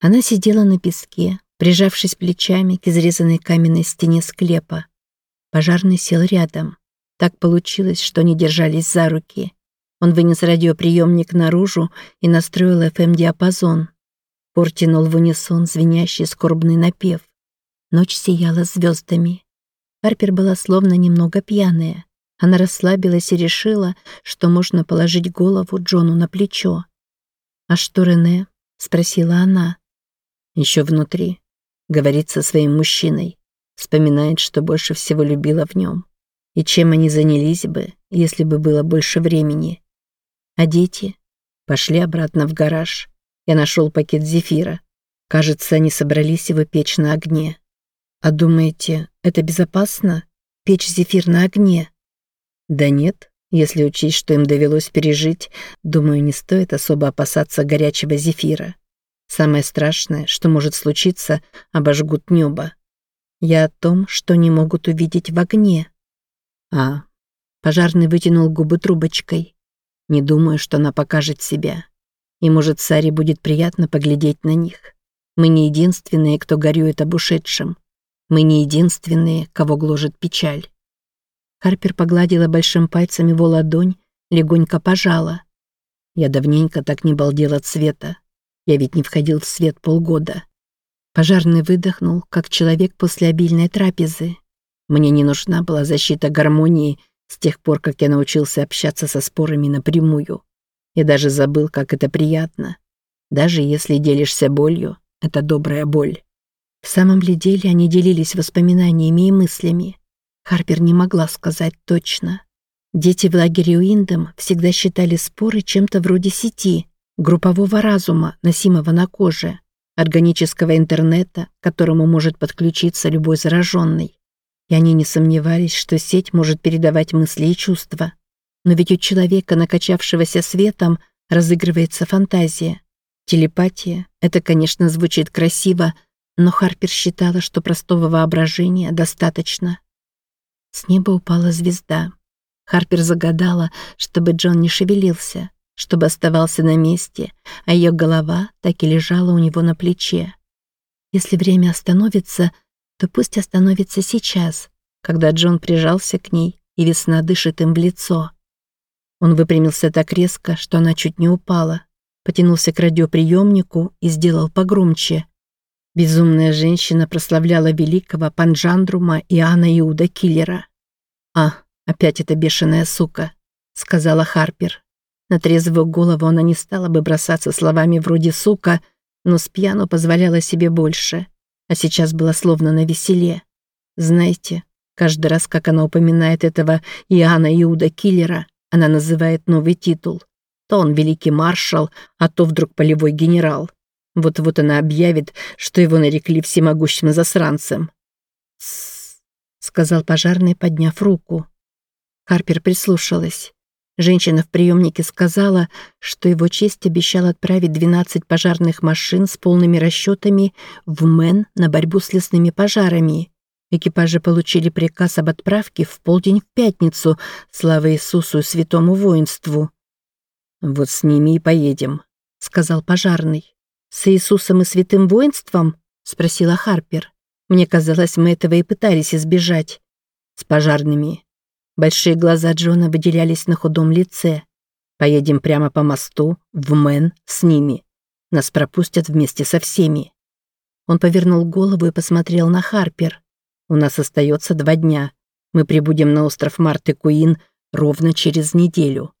Она сидела на песке, прижавшись плечами к изрезанной каменной стене склепа. Пожарный сел рядом. Так получилось, что они держались за руки. Он вынес радиоприемник наружу и настроил FM-диапазон. Пор тянул в унисон звенящий скорбный напев. Ночь сияла звездами. Харпер была словно немного пьяная. Она расслабилась и решила, что можно положить голову Джону на плечо. «А что Рене?» — спросила она. «Еще внутри. Говорит со своим мужчиной. Вспоминает, что больше всего любила в нем. И чем они занялись бы, если бы было больше времени. А дети? Пошли обратно в гараж. Я нашел пакет зефира. Кажется, они собрались его печь на огне. А думаете, это безопасно? Печь зефир на огне? Да нет, если учесть, что им довелось пережить, думаю, не стоит особо опасаться горячего зефира. Самое страшное, что может случиться, обожгут небо. Я о том, что не могут увидеть в огне. А, пожарный вытянул губы трубочкой. Не думаю, что она покажет себя. И, может, Саре будет приятно поглядеть на них. Мы не единственные, кто горюет об ушедшем. Мы не единственные, кого гложет печаль. Харпер погладила большим пальцем его ладонь, легонько пожала. Я давненько так не балдел от света. Я ведь не входил в свет полгода. Пожарный выдохнул, как человек после обильной трапезы. Мне не нужна была защита гармонии с тех пор, как я научился общаться со спорами напрямую. Я даже забыл, как это приятно. Даже если делишься болью, это добрая боль. В самом ли деле они делились воспоминаниями и мыслями? Харпер не могла сказать точно. Дети в лагере Уиндом всегда считали споры чем-то вроде сети, группового разума, носимого на коже, органического интернета, к которому может подключиться любой зараженный. И они не сомневались, что сеть может передавать мысли и чувства. Но ведь у человека, накачавшегося светом, разыгрывается фантазия. Телепатия — это, конечно, звучит красиво, но Харпер считала, что простого воображения достаточно. С неба упала звезда. Харпер загадала, чтобы Джон не шевелился, чтобы оставался на месте, а ее голова так и лежала у него на плече. Если время остановится, то пусть остановится сейчас, когда Джон прижался к ней, и весна дышит им в лицо. Он выпрямился так резко, что она чуть не упала, потянулся к радиоприемнику и сделал погромче. Безумная женщина прославляла великого Панджандрума Иоанна Иуда Киллера. «А, опять эта бешеная сука», — сказала Харпер. На трезвую голову она не стала бы бросаться словами вроде «сука», но с пьяну позволяла себе больше, а сейчас была словно на веселе. Знаете, каждый раз, как она упоминает этого Иоанна Иуда Киллера, она называет новый титул. То он великий маршал, а то вдруг полевой генерал. Вот-вот она объявит, что его нарекли всемогущим засранцем. «Тссс», — сказал пожарный, подняв руку. Харпер прислушалась. Женщина в приемнике сказала, что его честь обещал отправить 12 пожарных машин с полными расчетами в Мэн на борьбу с лесными пожарами. Экипажи получили приказ об отправке в полдень в пятницу, слава Иисусу и святому воинству. «Вот с ними и поедем», — сказал пожарный. «С Иисусом и святым воинством?» — спросила Харпер. «Мне казалось, мы этого и пытались избежать». «С пожарными». Большие глаза Джона выделялись на худом лице. «Поедем прямо по мосту, в Мэн, с ними. Нас пропустят вместе со всеми». Он повернул голову и посмотрел на Харпер. «У нас остается два дня. Мы прибудем на остров Марты Куин ровно через неделю.